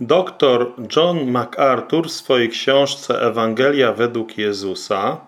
Dr John MacArthur w swojej książce Ewangelia według Jezusa.